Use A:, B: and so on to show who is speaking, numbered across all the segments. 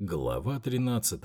A: Глава 13.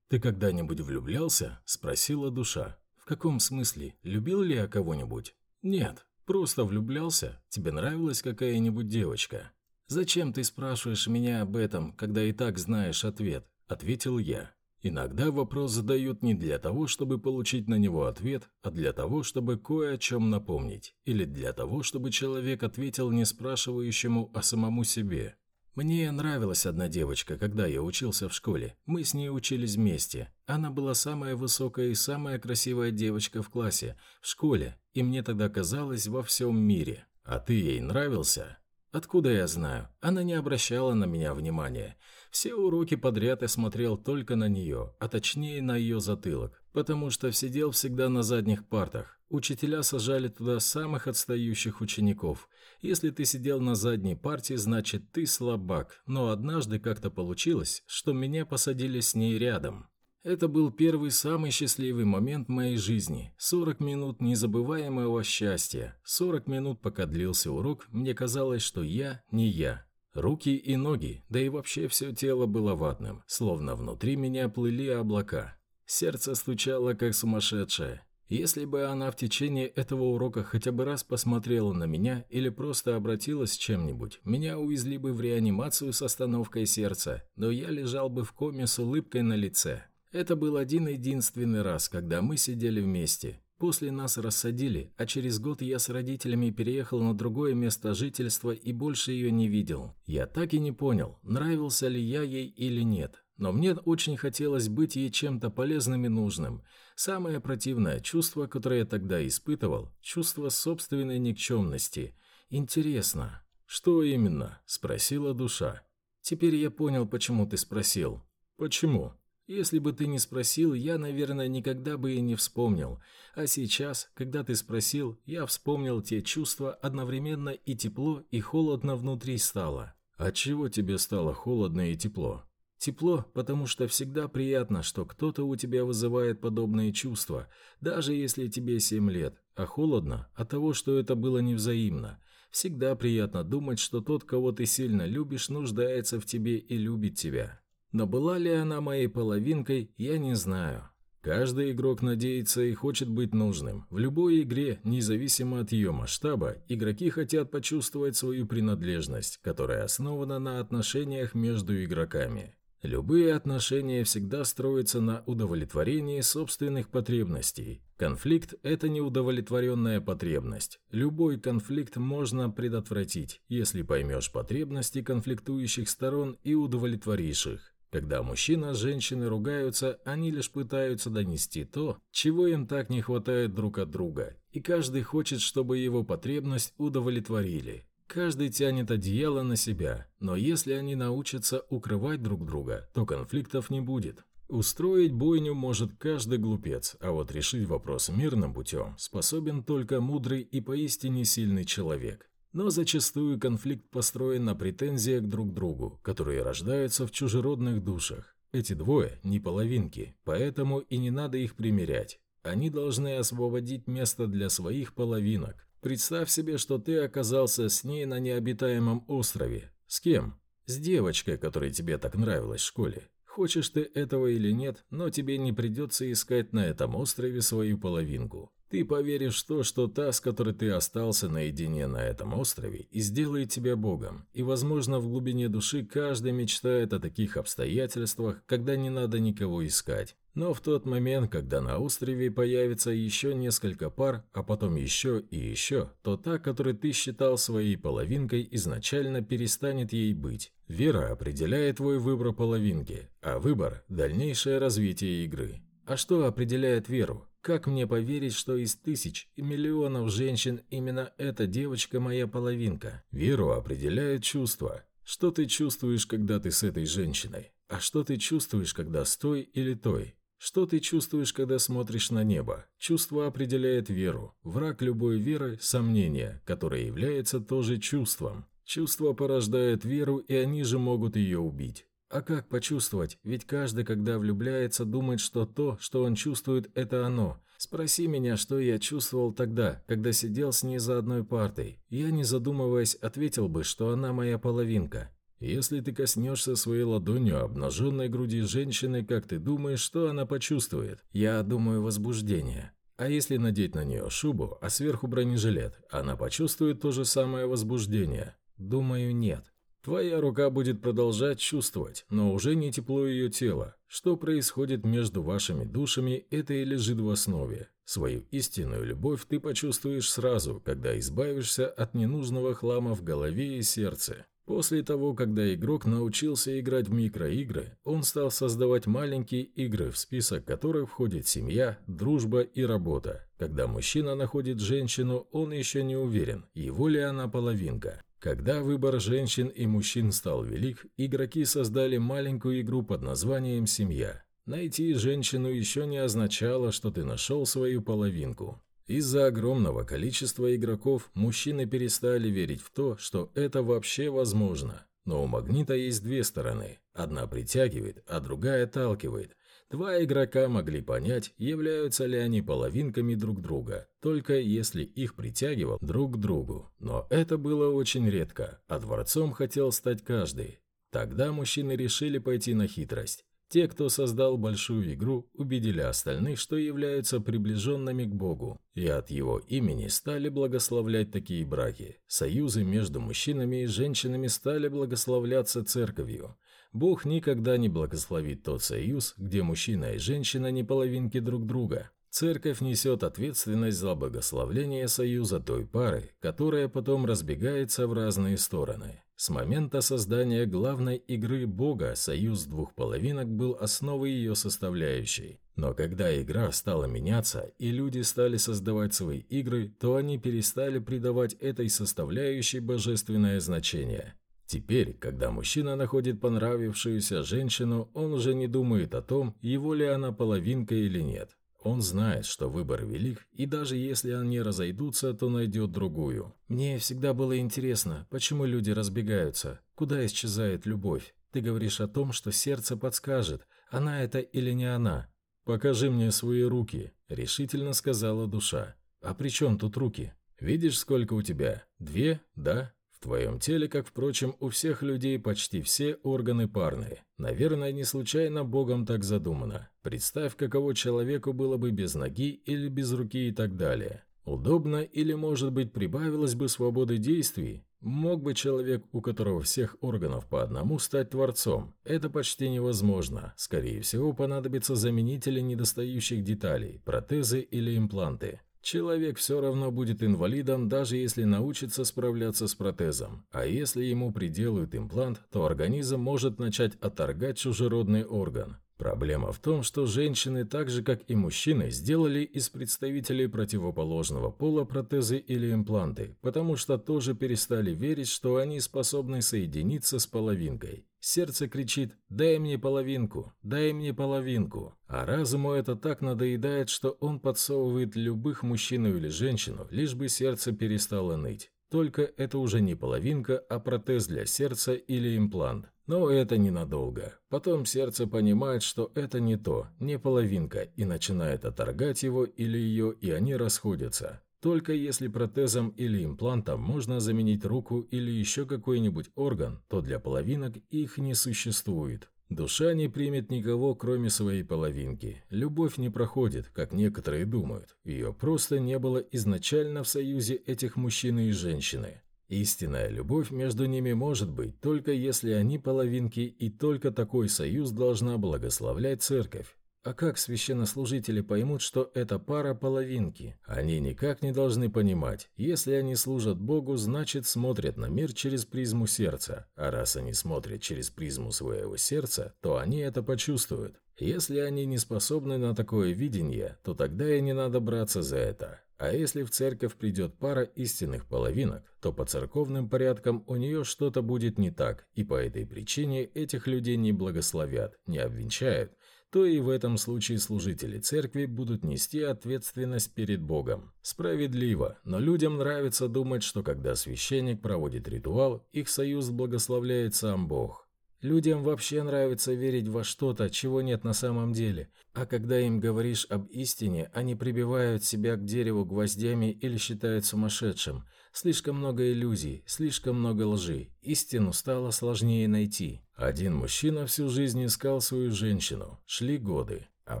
A: «Ты когда-нибудь влюблялся?» – спросила душа. «В каком смысле? Любил ли я кого-нибудь?» «Нет, просто влюблялся. Тебе нравилась какая-нибудь девочка?» «Зачем ты спрашиваешь меня об этом, когда и так знаешь ответ?» – ответил я. Иногда вопрос задают не для того, чтобы получить на него ответ, а для того, чтобы кое о чем напомнить, или для того, чтобы человек ответил не спрашивающему, а самому себе. Мне нравилась одна девочка, когда я учился в школе. Мы с ней учились вместе. Она была самая высокая и самая красивая девочка в классе, в школе, и мне тогда казалось во всем мире. А ты ей нравился? Откуда я знаю? Она не обращала на меня внимания. Все уроки подряд я смотрел только на нее, а точнее на ее затылок, потому что сидел всегда на задних партах. Учителя сажали туда самых отстающих учеников. Если ты сидел на задней парте, значит ты слабак, но однажды как-то получилось, что меня посадили с ней рядом. Это был первый самый счастливый момент моей жизни. 40 минут незабываемого счастья. 40 минут, пока длился урок, мне казалось, что я не я. Руки и ноги, да и вообще все тело было ватным, словно внутри меня плыли облака. Сердце стучало, как сумасшедшее. Если бы она в течение этого урока хотя бы раз посмотрела на меня или просто обратилась чем-нибудь, меня увезли бы в реанимацию с остановкой сердца, но я лежал бы в коме с улыбкой на лице. Это был один-единственный раз, когда мы сидели вместе. После нас рассадили, а через год я с родителями переехал на другое место жительства и больше ее не видел. Я так и не понял, нравился ли я ей или нет. Но мне очень хотелось быть ей чем-то полезным и нужным. Самое противное чувство, которое я тогда испытывал, чувство собственной никчемности. Интересно, что именно? Спросила душа. Теперь я понял, почему ты спросил. Почему? Если бы ты не спросил, я, наверное, никогда бы и не вспомнил. А сейчас, когда ты спросил, я вспомнил те чувства одновременно и тепло, и холодно внутри стало. От чего тебе стало холодно и тепло? Тепло, потому что всегда приятно, что кто-то у тебя вызывает подобные чувства, даже если тебе семь лет. А холодно от того, что это было невзаимно. Всегда приятно думать, что тот, кого ты сильно любишь, нуждается в тебе и любит тебя. Но была ли она моей половинкой, я не знаю. Каждый игрок надеется и хочет быть нужным. В любой игре, независимо от ее масштаба, игроки хотят почувствовать свою принадлежность, которая основана на отношениях между игроками. Любые отношения всегда строятся на удовлетворении собственных потребностей. Конфликт – это неудовлетворенная потребность. Любой конфликт можно предотвратить, если поймешь потребности конфликтующих сторон и удовлетворишь их. Когда мужчина с женщиной ругаются, они лишь пытаются донести то, чего им так не хватает друг от друга, и каждый хочет, чтобы его потребность удовлетворили. Каждый тянет одеяло на себя, но если они научатся укрывать друг друга, то конфликтов не будет. Устроить бойню может каждый глупец, а вот решить вопрос мирным путем способен только мудрый и поистине сильный человек. Но зачастую конфликт построен на претензиях друг к другу, которые рождаются в чужеродных душах. Эти двое не половинки, поэтому и не надо их примерять. Они должны освободить место для своих половинок. Представь себе, что ты оказался с ней на необитаемом острове. С кем? С девочкой, которая тебе так нравилась в школе. Хочешь ты этого или нет, но тебе не придется искать на этом острове свою половинку. Ты поверишь в то, что та, с которой ты остался наедине на этом острове, и сделает тебя Богом. И, возможно, в глубине души каждый мечтает о таких обстоятельствах, когда не надо никого искать. Но в тот момент, когда на острове появится еще несколько пар, а потом еще и еще, то та, которую ты считал своей половинкой, изначально перестанет ей быть. Вера определяет твой выбор половинки, а выбор – дальнейшее развитие игры. А что определяет веру? Как мне поверить, что из тысяч и миллионов женщин именно эта девочка моя половинка? Веру определяет чувство. Что ты чувствуешь, когда ты с этой женщиной? А что ты чувствуешь, когда с той или той? Что ты чувствуешь, когда смотришь на небо? Чувство определяет веру. Враг любой веры – сомнение, которое является тоже чувством. Чувство порождает веру, и они же могут ее убить. А как почувствовать? Ведь каждый, когда влюбляется, думает, что то, что он чувствует, это оно. Спроси меня, что я чувствовал тогда, когда сидел с ней за одной партой. Я, не задумываясь, ответил бы, что она моя половинка. Если ты коснешься своей ладонью обнаженной груди женщины, как ты думаешь, что она почувствует? Я думаю, возбуждение. А если надеть на нее шубу, а сверху бронежилет, она почувствует то же самое возбуждение? Думаю, нет. Твоя рука будет продолжать чувствовать, но уже не тепло ее тела. Что происходит между вашими душами, это и лежит в основе. Свою истинную любовь ты почувствуешь сразу, когда избавишься от ненужного хлама в голове и сердце. После того, когда игрок научился играть в микроигры, он стал создавать маленькие игры, в список которых входит семья, дружба и работа. Когда мужчина находит женщину, он еще не уверен, его ли она половинка. Когда выбор женщин и мужчин стал велик, игроки создали маленькую игру под названием «Семья». Найти женщину еще не означало, что ты нашел свою половинку. Из-за огромного количества игроков мужчины перестали верить в то, что это вообще возможно. Но у магнита есть две стороны. Одна притягивает, а другая отталкивает. Два игрока могли понять, являются ли они половинками друг друга, только если их притягивал друг к другу. Но это было очень редко, а дворцом хотел стать каждый. Тогда мужчины решили пойти на хитрость. Те, кто создал большую игру, убедили остальных, что являются приближенными к Богу, и от его имени стали благословлять такие браки. Союзы между мужчинами и женщинами стали благословляться церковью. Бог никогда не благословит тот союз, где мужчина и женщина не половинки друг друга. Церковь несет ответственность за благословление союза той пары, которая потом разбегается в разные стороны. С момента создания главной игры Бога союз двух половинок был основой ее составляющей. Но когда игра стала меняться и люди стали создавать свои игры, то они перестали придавать этой составляющей божественное значение. Теперь, когда мужчина находит понравившуюся женщину, он уже не думает о том, его ли она половинка или нет. Он знает, что выбор велик, и даже если они разойдутся, то найдет другую. Мне всегда было интересно, почему люди разбегаются, куда исчезает любовь. Ты говоришь о том, что сердце подскажет, она это или не она. «Покажи мне свои руки», – решительно сказала душа. «А при чем тут руки? Видишь, сколько у тебя? Две, да? В твоем теле, как, впрочем, у всех людей почти все органы парные. Наверное, не случайно Богом так задумано. Представь, каково человеку было бы без ноги или без руки и так далее. Удобно или, может быть, прибавилось бы свободы действий? Мог бы человек, у которого всех органов по одному, стать творцом? Это почти невозможно. Скорее всего, понадобятся заменители недостающих деталей, протезы или импланты. Человек все равно будет инвалидом, даже если научится справляться с протезом. А если ему приделают имплант, то организм может начать отторгать чужеродный орган. Проблема в том, что женщины, так же как и мужчины, сделали из представителей противоположного пола протезы или импланты, потому что тоже перестали верить, что они способны соединиться с половинкой. Сердце кричит «дай мне половинку, дай мне половинку», а разуму это так надоедает, что он подсовывает любых мужчину или женщину, лишь бы сердце перестало ныть. Только это уже не половинка, а протез для сердца или имплант. Но это ненадолго. Потом сердце понимает, что это не то, не половинка, и начинает отторгать его или ее, и они расходятся. Только если протезом или имплантом можно заменить руку или еще какой-нибудь орган, то для половинок их не существует. Душа не примет никого, кроме своей половинки. Любовь не проходит, как некоторые думают. Ее просто не было изначально в союзе этих мужчины и женщины. Истинная любовь между ними может быть только если они половинки, и только такой союз должна благословлять церковь. А как священнослужители поймут, что это пара половинки? Они никак не должны понимать. Если они служат Богу, значит смотрят на мир через призму сердца. А раз они смотрят через призму своего сердца, то они это почувствуют. Если они не способны на такое видение, то тогда и не надо браться за это. А если в церковь придет пара истинных половинок, то по церковным порядкам у нее что-то будет не так, и по этой причине этих людей не благословят, не обвенчают, то и в этом случае служители церкви будут нести ответственность перед Богом. Справедливо, но людям нравится думать, что когда священник проводит ритуал, их союз благословляет сам Бог. Людям вообще нравится верить во что-то, чего нет на самом деле. А когда им говоришь об истине, они прибивают себя к дереву гвоздями или считают сумасшедшим. Слишком много иллюзий, слишком много лжи. Истину стало сложнее найти. Один мужчина всю жизнь искал свою женщину. Шли годы, а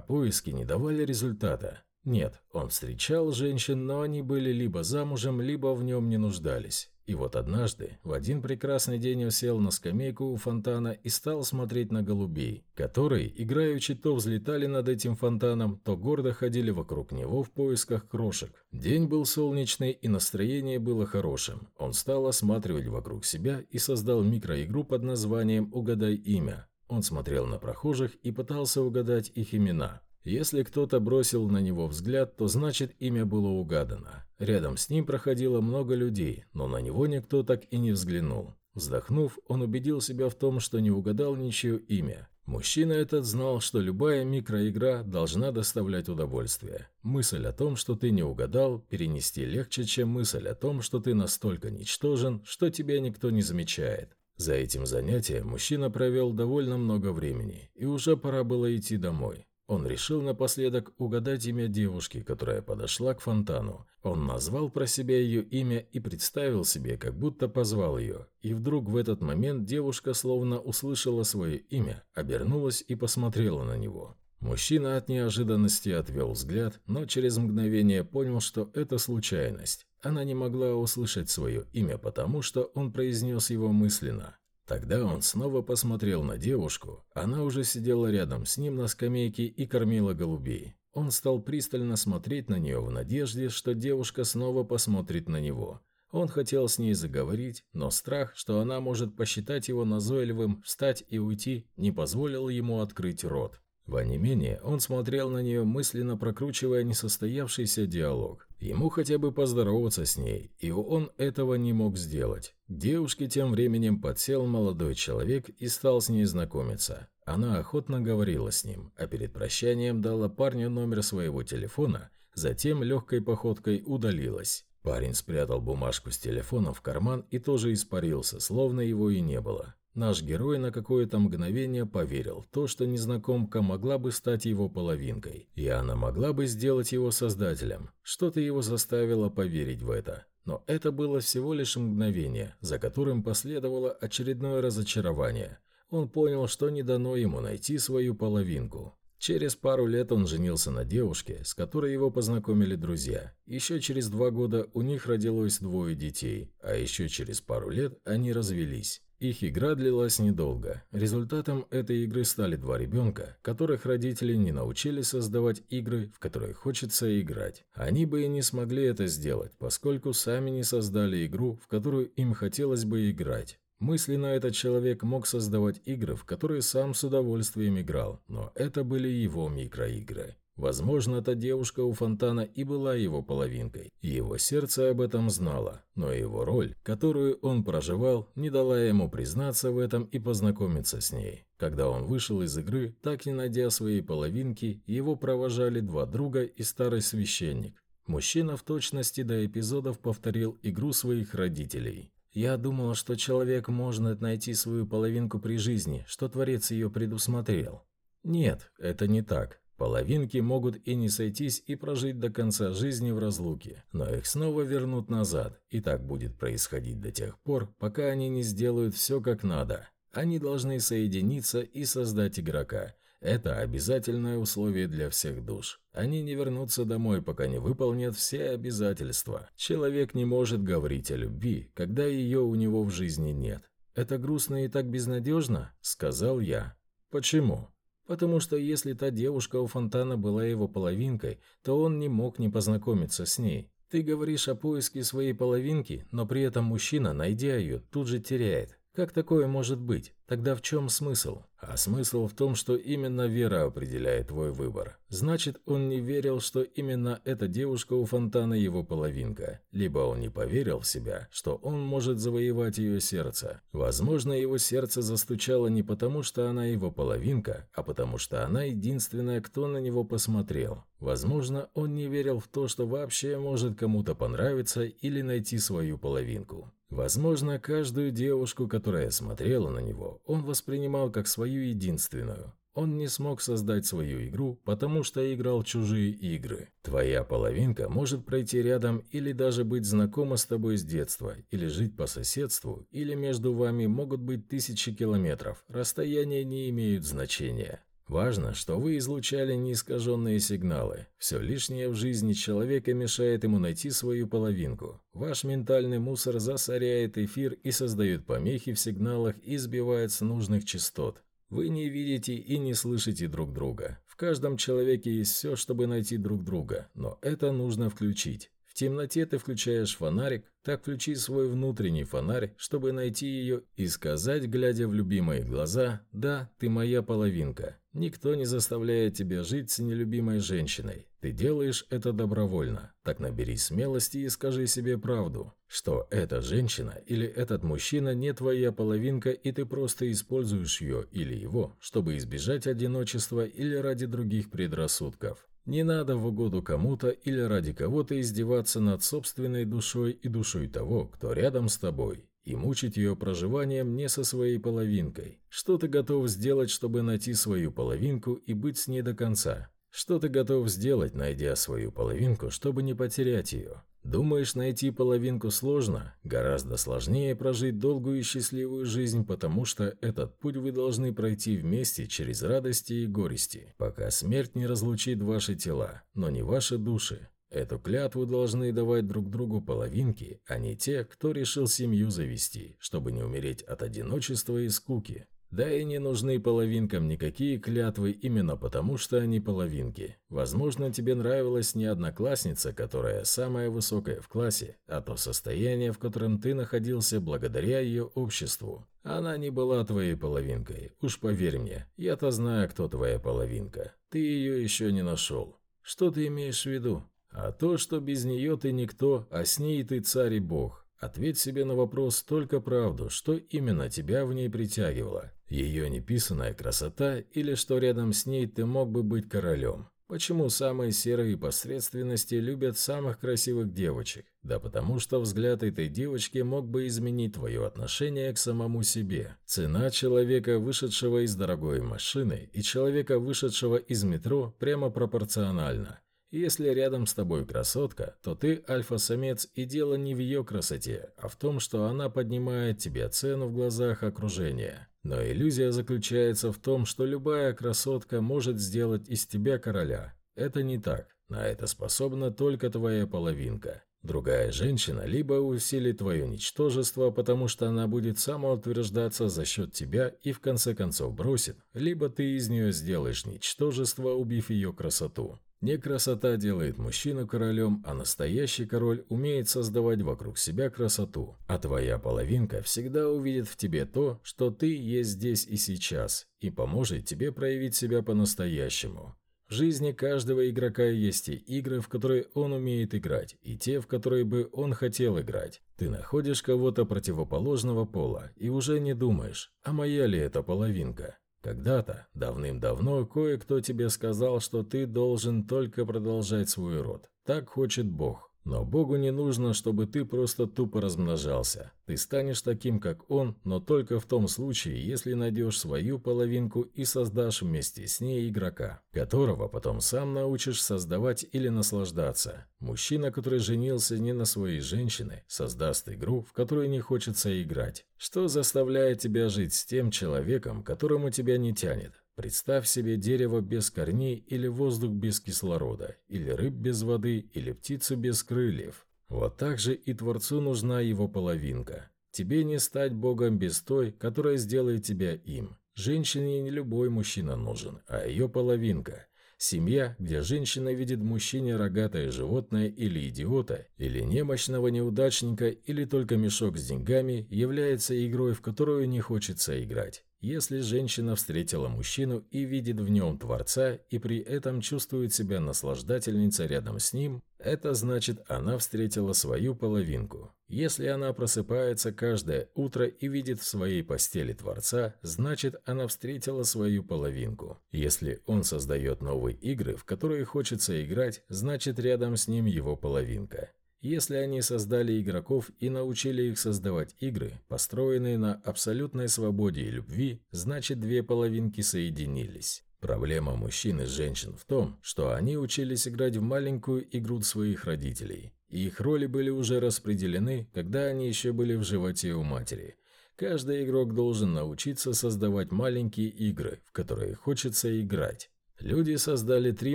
A: поиски не давали результата. Нет, он встречал женщин, но они были либо замужем, либо в нем не нуждались. И вот однажды, в один прекрасный день он сел на скамейку у фонтана и стал смотреть на голубей, которые, играючи, то взлетали над этим фонтаном, то гордо ходили вокруг него в поисках крошек. День был солнечный, и настроение было хорошим. Он стал осматривать вокруг себя и создал микроигру под названием «Угадай имя». Он смотрел на прохожих и пытался угадать их имена. Если кто-то бросил на него взгляд, то значит имя было угадано. Рядом с ним проходило много людей, но на него никто так и не взглянул. Вздохнув, он убедил себя в том, что не угадал ничье имя. Мужчина этот знал, что любая микроигра должна доставлять удовольствие. Мысль о том, что ты не угадал, перенести легче, чем мысль о том, что ты настолько ничтожен, что тебя никто не замечает. За этим занятием мужчина провел довольно много времени, и уже пора было идти домой. Он решил напоследок угадать имя девушки, которая подошла к фонтану. Он назвал про себя ее имя и представил себе, как будто позвал ее. И вдруг в этот момент девушка словно услышала свое имя, обернулась и посмотрела на него. Мужчина от неожиданности отвел взгляд, но через мгновение понял, что это случайность. Она не могла услышать свое имя, потому что он произнес его мысленно. Тогда он снова посмотрел на девушку. Она уже сидела рядом с ним на скамейке и кормила голубей. Он стал пристально смотреть на нее в надежде, что девушка снова посмотрит на него. Он хотел с ней заговорить, но страх, что она может посчитать его назойливым, встать и уйти, не позволил ему открыть рот. В онемении он смотрел на нее, мысленно прокручивая несостоявшийся диалог. Ему хотя бы поздороваться с ней, и он этого не мог сделать. Девушке тем временем подсел молодой человек и стал с ней знакомиться. Она охотно говорила с ним, а перед прощанием дала парню номер своего телефона, затем легкой походкой удалилась. Парень спрятал бумажку с телефоном в карман и тоже испарился, словно его и не было. Наш герой на какое-то мгновение поверил то, что незнакомка могла бы стать его половинкой, и она могла бы сделать его создателем. Что-то его заставило поверить в это. Но это было всего лишь мгновение, за которым последовало очередное разочарование. Он понял, что не дано ему найти свою половинку. Через пару лет он женился на девушке, с которой его познакомили друзья. Еще через два года у них родилось двое детей, а еще через пару лет они развелись. Их игра длилась недолго. Результатом этой игры стали два ребенка, которых родители не научили создавать игры, в которые хочется играть. Они бы и не смогли это сделать, поскольку сами не создали игру, в которую им хотелось бы играть. Мысленно этот человек мог создавать игры, в которые сам с удовольствием играл, но это были его микроигры. Возможно, та девушка у фонтана и была его половинкой. Его сердце об этом знало, но его роль, которую он проживал, не дала ему признаться в этом и познакомиться с ней. Когда он вышел из игры, так не найдя своей половинки, его провожали два друга и старый священник. Мужчина в точности до эпизодов повторил игру своих родителей. «Я думал, что человек может найти свою половинку при жизни, что Творец ее предусмотрел». Нет, это не так. Половинки могут и не сойтись и прожить до конца жизни в разлуке, но их снова вернут назад, и так будет происходить до тех пор, пока они не сделают все как надо. Они должны соединиться и создать игрока. Это обязательное условие для всех душ. Они не вернутся домой, пока не выполнят все обязательства. Человек не может говорить о любви, когда ее у него в жизни нет. «Это грустно и так безнадежно?» – сказал я. «Почему?» Потому что если та девушка у фонтана была его половинкой, то он не мог не познакомиться с ней. Ты говоришь о поиске своей половинки, но при этом мужчина, найдя ее, тут же теряет. Как такое может быть? Тогда в чем смысл? А смысл в том, что именно вера определяет твой выбор. Значит, он не верил, что именно эта девушка у фонтана его половинка. Либо он не поверил в себя, что он может завоевать ее сердце. Возможно, его сердце застучало не потому, что она его половинка, а потому что она единственная, кто на него посмотрел. Возможно, он не верил в то, что вообще может кому-то понравиться или найти свою половинку. Возможно, каждую девушку, которая смотрела на него, он воспринимал как свою единственную. Он не смог создать свою игру, потому что играл чужие игры. Твоя половинка может пройти рядом или даже быть знакома с тобой с детства, или жить по соседству, или между вами могут быть тысячи километров. Расстояния не имеют значения. Важно, что вы излучали неискаженные сигналы. Все лишнее в жизни человека мешает ему найти свою половинку. Ваш ментальный мусор засоряет эфир и создает помехи в сигналах и сбивает с нужных частот. Вы не видите и не слышите друг друга. В каждом человеке есть все, чтобы найти друг друга, но это нужно включить. В темноте ты включаешь фонарик, так включи свой внутренний фонарь, чтобы найти ее и сказать, глядя в любимые глаза, «Да, ты моя половинка». Никто не заставляет тебя жить с нелюбимой женщиной. Ты делаешь это добровольно. Так набери смелости и скажи себе правду, что эта женщина или этот мужчина не твоя половинка, и ты просто используешь ее или его, чтобы избежать одиночества или ради других предрассудков. Не надо в угоду кому-то или ради кого-то издеваться над собственной душой и душой того, кто рядом с тобой, и мучить ее проживанием не со своей половинкой. Что ты готов сделать, чтобы найти свою половинку и быть с ней до конца? Что ты готов сделать, найдя свою половинку, чтобы не потерять ее? Думаешь, найти половинку сложно? Гораздо сложнее прожить долгую и счастливую жизнь, потому что этот путь вы должны пройти вместе через радости и горести, пока смерть не разлучит ваши тела, но не ваши души. Эту клятву должны давать друг другу половинки, а не те, кто решил семью завести, чтобы не умереть от одиночества и скуки. Да и не нужны половинкам никакие клятвы именно потому, что они половинки. Возможно, тебе нравилась не одноклассница, которая самая высокая в классе, а то состояние, в котором ты находился благодаря ее обществу. Она не была твоей половинкой, уж поверь мне, я-то знаю, кто твоя половинка. Ты ее еще не нашел. Что ты имеешь в виду? А то, что без нее ты никто, а с ней ты царь и бог. Ответь себе на вопрос только правду, что именно тебя в ней притягивало. Ее неписанная красота или что рядом с ней ты мог бы быть королем. Почему самые серые посредственности любят самых красивых девочек? Да потому что взгляд этой девочки мог бы изменить твое отношение к самому себе. Цена человека, вышедшего из дорогой машины, и человека, вышедшего из метро, прямо пропорциональна. Если рядом с тобой красотка, то ты альфа-самец, и дело не в ее красоте, а в том, что она поднимает тебе цену в глазах окружения. Но иллюзия заключается в том, что любая красотка может сделать из тебя короля. Это не так. На это способна только твоя половинка. Другая женщина либо усилит твое ничтожество, потому что она будет самоутверждаться за счет тебя и в конце концов бросит, либо ты из нее сделаешь ничтожество, убив ее красоту. Не красота делает мужчину королем, а настоящий король умеет создавать вокруг себя красоту. А твоя половинка всегда увидит в тебе то, что ты есть здесь и сейчас, и поможет тебе проявить себя по-настоящему. В жизни каждого игрока есть и игры, в которые он умеет играть, и те, в которые бы он хотел играть. Ты находишь кого-то противоположного пола и уже не думаешь, а моя ли это половинка? Когда-то, давным-давно, кое-кто тебе сказал, что ты должен только продолжать свой род. Так хочет Бог. Но Богу не нужно, чтобы ты просто тупо размножался. Ты станешь таким, как Он, но только в том случае, если найдешь свою половинку и создашь вместе с ней игрока, которого потом сам научишь создавать или наслаждаться. Мужчина, который женился не на своей женщине, создаст игру, в которой не хочется играть. Что заставляет тебя жить с тем человеком, которому тебя не тянет? Представь себе дерево без корней или воздух без кислорода, или рыб без воды, или птицу без крыльев. Вот так же и Творцу нужна его половинка. Тебе не стать Богом без той, которая сделает тебя им. Женщине не любой мужчина нужен, а ее половинка. Семья, где женщина видит мужчине рогатое животное или идиота, или немощного неудачника, или только мешок с деньгами, является игрой, в которую не хочется играть. Если женщина встретила мужчину и видит в нем Творца, и при этом чувствует себя наслаждательницей рядом с ним, это значит, она встретила свою половинку. Если она просыпается каждое утро и видит в своей постели Творца, значит, она встретила свою половинку. Если он создает новые игры, в которые хочется играть, значит, рядом с ним его половинка. Если они создали игроков и научили их создавать игры, построенные на абсолютной свободе и любви, значит две половинки соединились. Проблема мужчин и женщин в том, что они учились играть в маленькую игру своих родителей. И их роли были уже распределены, когда они еще были в животе у матери. Каждый игрок должен научиться создавать маленькие игры, в которые хочется играть. Люди создали три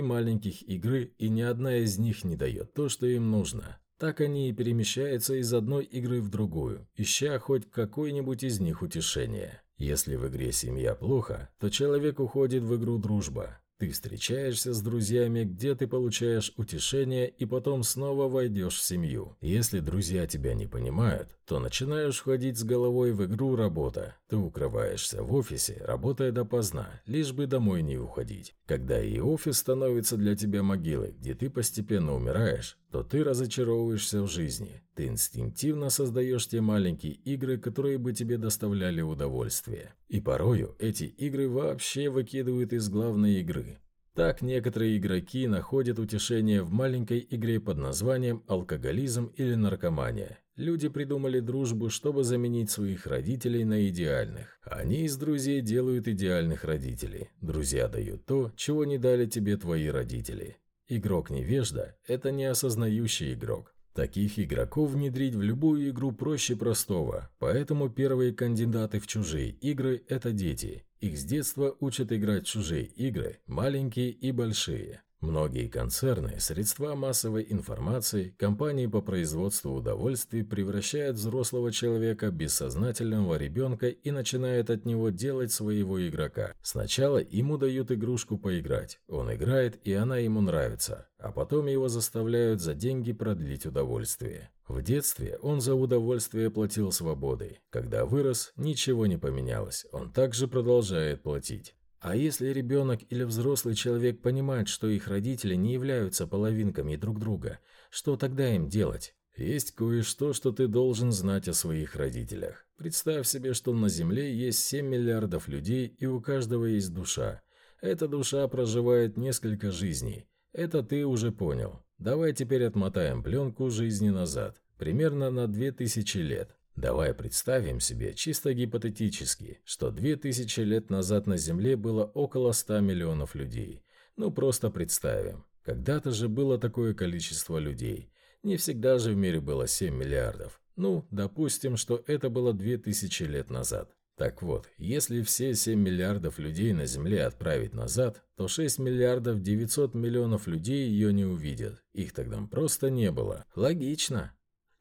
A: маленьких игры, и ни одна из них не дает то, что им нужно. Так они и перемещаются из одной игры в другую, ища хоть какой-нибудь из них утешение. Если в игре семья плохо, то человек уходит в игру дружба. Ты встречаешься с друзьями, где ты получаешь утешение и потом снова войдешь в семью. Если друзья тебя не понимают, то начинаешь ходить с головой в игру работа. Ты укрываешься в офисе, работая допоздна, лишь бы домой не уходить. Когда и офис становится для тебя могилой, где ты постепенно умираешь, то ты разочаровываешься в жизни. Ты инстинктивно создаешь те маленькие игры, которые бы тебе доставляли удовольствие. И порою эти игры вообще выкидывают из главной игры. Так некоторые игроки находят утешение в маленькой игре под названием алкоголизм или наркомания. Люди придумали дружбу, чтобы заменить своих родителей на идеальных. Они из друзей делают идеальных родителей. Друзья дают то, чего не дали тебе твои родители. Игрок-невежда – это неосознающий игрок. Таких игроков внедрить в любую игру проще простого, поэтому первые кандидаты в чужие игры – это дети. Их с детства учат играть в чужие игры, маленькие и большие. Многие концерны, средства массовой информации, компании по производству удовольствий превращают взрослого человека, бессознательного ребенка и начинают от него делать своего игрока. Сначала ему дают игрушку поиграть, он играет и она ему нравится, а потом его заставляют за деньги продлить удовольствие. В детстве он за удовольствие платил свободой. Когда вырос, ничего не поменялось, он также продолжает платить. А если ребенок или взрослый человек понимает, что их родители не являются половинками друг друга, что тогда им делать? Есть кое-что, что ты должен знать о своих родителях. Представь себе, что на Земле есть 7 миллиардов людей, и у каждого есть душа. Эта душа проживает несколько жизней. Это ты уже понял. Давай теперь отмотаем пленку жизни назад, примерно на 2000 лет. Давай представим себе, чисто гипотетически, что 2000 лет назад на Земле было около 100 миллионов людей. Ну, просто представим. Когда-то же было такое количество людей. Не всегда же в мире было 7 миллиардов. Ну, допустим, что это было 2000 лет назад. Так вот, если все 7 миллиардов людей на Земле отправить назад, то 6 миллиардов 900 миллионов людей ее не увидят. Их тогда просто не было. Логично.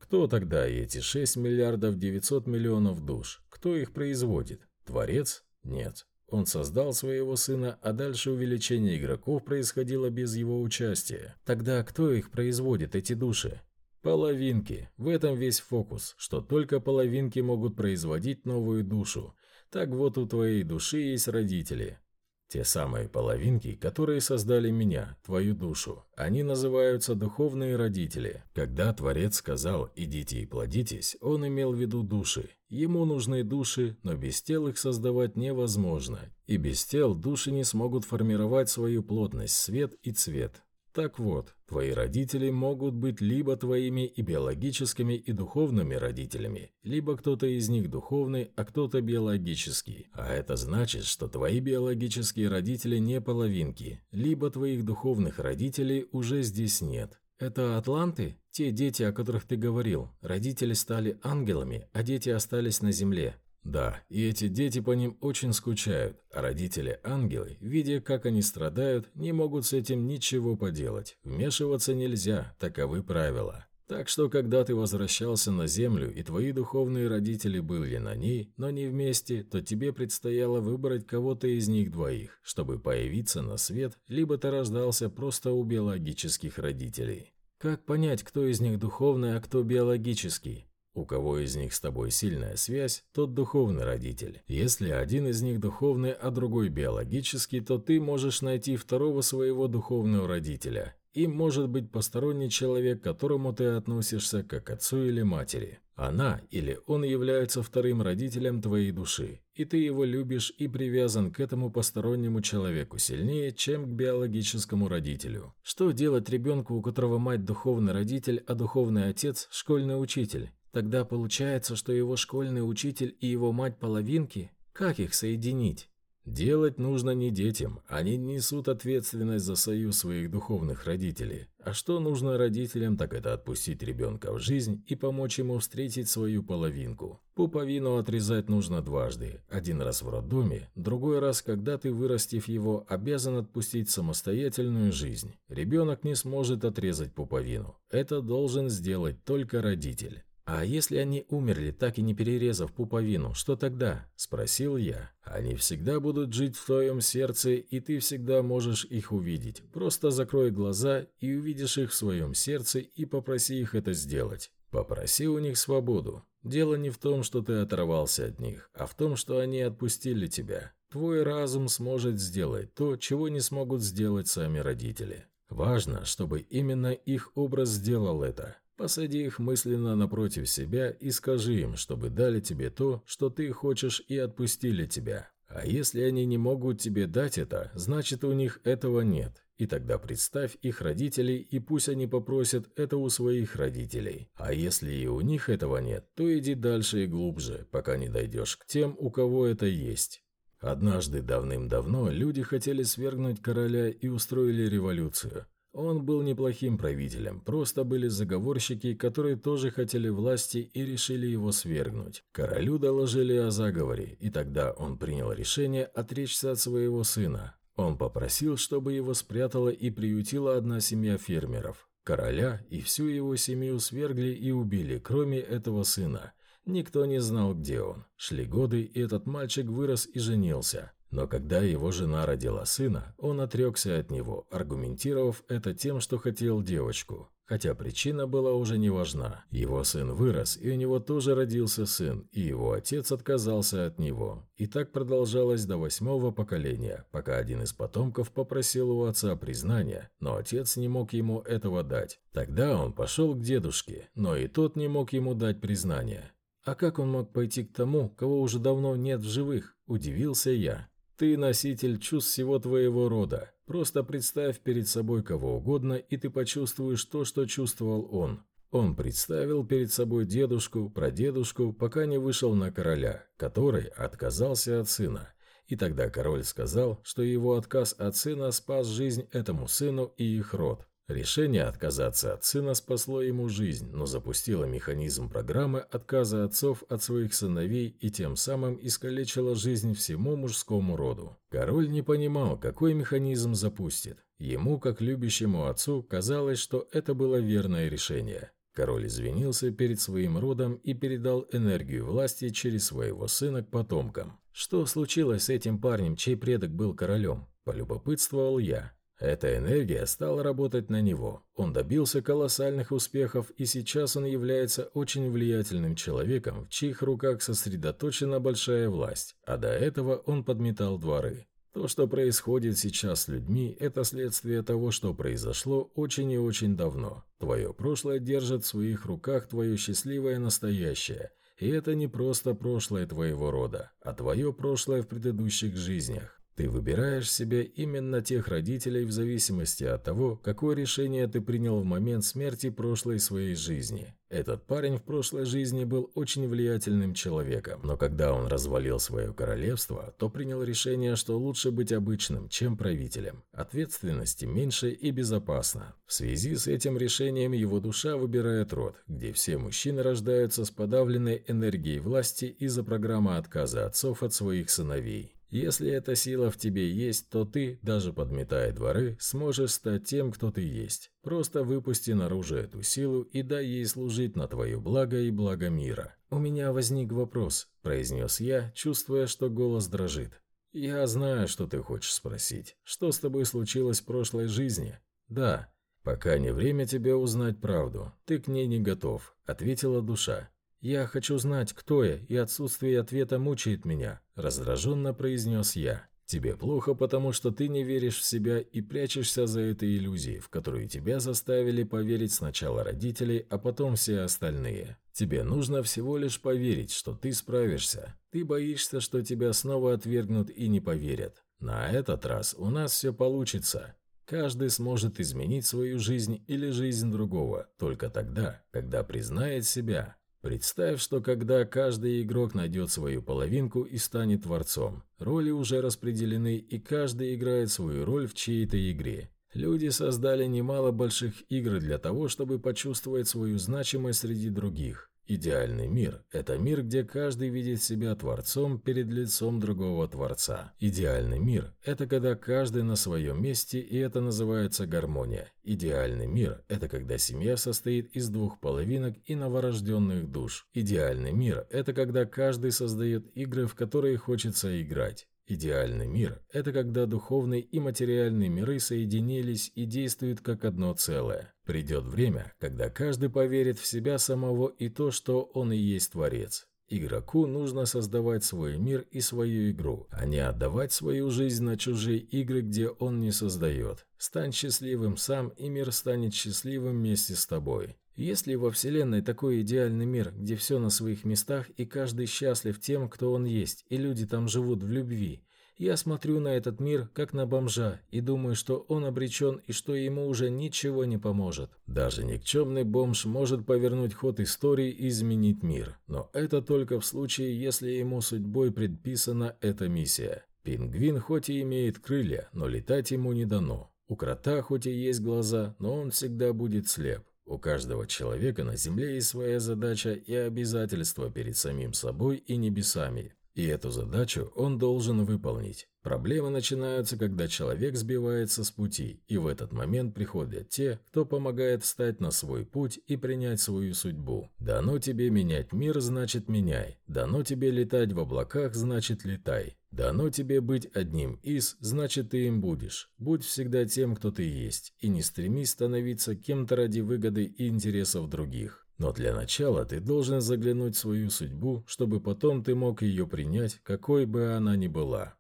A: Кто тогда эти 6 миллиардов 900 миллионов душ? Кто их производит? Творец? Нет. Он создал своего сына, а дальше увеличение игроков происходило без его участия. Тогда кто их производит, эти души? Половинки. В этом весь фокус, что только половинки могут производить новую душу. Так вот у твоей души есть родители. Те самые половинки, которые создали меня, твою душу, они называются духовные родители. Когда Творец сказал «идите и плодитесь», он имел в виду души. Ему нужны души, но без тел их создавать невозможно. И без тел души не смогут формировать свою плотность, свет и цвет. Так вот, твои родители могут быть либо твоими и биологическими, и духовными родителями, либо кто-то из них духовный, а кто-то биологический. А это значит, что твои биологические родители не половинки, либо твоих духовных родителей уже здесь нет. Это атланты? Те дети, о которых ты говорил. Родители стали ангелами, а дети остались на земле. Да, и эти дети по ним очень скучают, а родители-ангелы, видя, как они страдают, не могут с этим ничего поделать. Вмешиваться нельзя, таковы правила. Так что, когда ты возвращался на землю, и твои духовные родители были на ней, но не вместе, то тебе предстояло выбрать кого-то из них двоих, чтобы появиться на свет, либо ты рождался просто у биологических родителей. Как понять, кто из них духовный, а кто биологический? У кого из них с тобой сильная связь, тот духовный родитель. Если один из них духовный, а другой биологический, то ты можешь найти второго своего духовного родителя. Им может быть посторонний человек, к которому ты относишься как отцу или матери. Она или он являются вторым родителем твоей души, и ты его любишь и привязан к этому постороннему человеку сильнее, чем к биологическому родителю. Что делать ребенку, у которого мать духовный родитель, а духовный отец – школьный учитель? Тогда получается, что его школьный учитель и его мать половинки? Как их соединить? Делать нужно не детям, они несут ответственность за союз своих духовных родителей. А что нужно родителям, так это отпустить ребенка в жизнь и помочь ему встретить свою половинку. Пуповину отрезать нужно дважды. Один раз в роддоме, другой раз, когда ты, вырастив его, обязан отпустить самостоятельную жизнь. Ребенок не сможет отрезать пуповину. Это должен сделать только родитель. «А если они умерли, так и не перерезав пуповину, что тогда?» – спросил я. «Они всегда будут жить в твоем сердце, и ты всегда можешь их увидеть. Просто закрой глаза и увидишь их в своем сердце и попроси их это сделать. Попроси у них свободу. Дело не в том, что ты оторвался от них, а в том, что они отпустили тебя. Твой разум сможет сделать то, чего не смогут сделать сами родители. Важно, чтобы именно их образ сделал это». Посади их мысленно напротив себя и скажи им, чтобы дали тебе то, что ты хочешь, и отпустили тебя. А если они не могут тебе дать это, значит у них этого нет. И тогда представь их родителей, и пусть они попросят это у своих родителей. А если и у них этого нет, то иди дальше и глубже, пока не дойдешь к тем, у кого это есть. Однажды давным-давно люди хотели свергнуть короля и устроили революцию. Он был неплохим правителем, просто были заговорщики, которые тоже хотели власти и решили его свергнуть. Королю доложили о заговоре, и тогда он принял решение отречься от своего сына. Он попросил, чтобы его спрятала и приютила одна семья фермеров. Короля и всю его семью свергли и убили, кроме этого сына. Никто не знал, где он. Шли годы, и этот мальчик вырос и женился. Но когда его жена родила сына, он отрекся от него, аргументировав это тем, что хотел девочку. Хотя причина была уже не важна. Его сын вырос, и у него тоже родился сын, и его отец отказался от него. И так продолжалось до восьмого поколения, пока один из потомков попросил у отца признания, но отец не мог ему этого дать. Тогда он пошел к дедушке, но и тот не мог ему дать признания. А как он мог пойти к тому, кого уже давно нет в живых? Удивился я. Ты носитель чувств всего твоего рода. Просто представь перед собой кого угодно, и ты почувствуешь то, что чувствовал он. Он представил перед собой дедушку, прадедушку, пока не вышел на короля, который отказался от сына. И тогда король сказал, что его отказ от сына спас жизнь этому сыну и их род. Решение отказаться от сына спасло ему жизнь, но запустило механизм программы отказа отцов от своих сыновей и тем самым искалечило жизнь всему мужскому роду. Король не понимал, какой механизм запустит. Ему, как любящему отцу, казалось, что это было верное решение. Король извинился перед своим родом и передал энергию власти через своего сына к потомкам. Что случилось с этим парнем, чей предок был королем? Полюбопытствовал я. Эта энергия стала работать на него. Он добился колоссальных успехов, и сейчас он является очень влиятельным человеком, в чьих руках сосредоточена большая власть, а до этого он подметал дворы. То, что происходит сейчас с людьми, это следствие того, что произошло очень и очень давно. Твое прошлое держит в своих руках твое счастливое настоящее. И это не просто прошлое твоего рода, а твое прошлое в предыдущих жизнях. Ты выбираешь себе именно тех родителей в зависимости от того, какое решение ты принял в момент смерти прошлой своей жизни. Этот парень в прошлой жизни был очень влиятельным человеком, но когда он развалил свое королевство, то принял решение, что лучше быть обычным, чем правителем. Ответственности меньше и безопасно. В связи с этим решением его душа выбирает род, где все мужчины рождаются с подавленной энергией власти из-за программы отказа отцов от своих сыновей. Если эта сила в тебе есть, то ты, даже подметая дворы, сможешь стать тем, кто ты есть. Просто выпусти наружу эту силу и дай ей служить на твое благо и благо мира. «У меня возник вопрос», – произнес я, чувствуя, что голос дрожит. «Я знаю, что ты хочешь спросить. Что с тобой случилось в прошлой жизни?» «Да. Пока не время тебе узнать правду. Ты к ней не готов», – ответила душа. «Я хочу знать, кто я, и отсутствие ответа мучает меня», – раздраженно произнес я. Тебе плохо, потому что ты не веришь в себя и прячешься за этой иллюзией, в которую тебя заставили поверить сначала родители, а потом все остальные. Тебе нужно всего лишь поверить, что ты справишься. Ты боишься, что тебя снова отвергнут и не поверят. На этот раз у нас все получится. Каждый сможет изменить свою жизнь или жизнь другого только тогда, когда признает себя. Представь, что когда каждый игрок найдет свою половинку и станет творцом, роли уже распределены и каждый играет свою роль в чьей-то игре. Люди создали немало больших игр для того, чтобы почувствовать свою значимость среди других. Идеальный мир – это мир, где каждый видит себя творцом перед лицом другого творца. Идеальный мир – это когда каждый на своем месте, и это называется гармония. Идеальный мир – это когда семья состоит из двух половинок и новорожденных душ. Идеальный мир – это когда каждый создает игры, в которые хочется играть. Идеальный мир – это когда духовный и материальный миры соединились и действуют как одно целое. Придет время, когда каждый поверит в себя самого и то, что он и есть Творец. Игроку нужно создавать свой мир и свою игру, а не отдавать свою жизнь на чужие игры, где он не создает. Стань счастливым сам, и мир станет счастливым вместе с тобой. Есть ли во Вселенной такой идеальный мир, где все на своих местах и каждый счастлив тем, кто он есть, и люди там живут в любви? Я смотрю на этот мир, как на бомжа, и думаю, что он обречен и что ему уже ничего не поможет. Даже никчемный бомж может повернуть ход истории и изменить мир. Но это только в случае, если ему судьбой предписана эта миссия. Пингвин хоть и имеет крылья, но летать ему не дано. У крота хоть и есть глаза, но он всегда будет слеп. У каждого человека на Земле есть своя задача и обязательства перед самим собой и небесами. И эту задачу он должен выполнить. Проблемы начинаются, когда человек сбивается с пути, и в этот момент приходят те, кто помогает встать на свой путь и принять свою судьбу. Дано тебе менять мир, значит меняй. Дано тебе летать в облаках, значит летай. Дано тебе быть одним из, значит ты им будешь. Будь всегда тем, кто ты есть, и не стремись становиться кем-то ради выгоды и интересов других. Но для начала ты должен заглянуть в свою судьбу, чтобы потом ты мог ее принять, какой бы она ни была.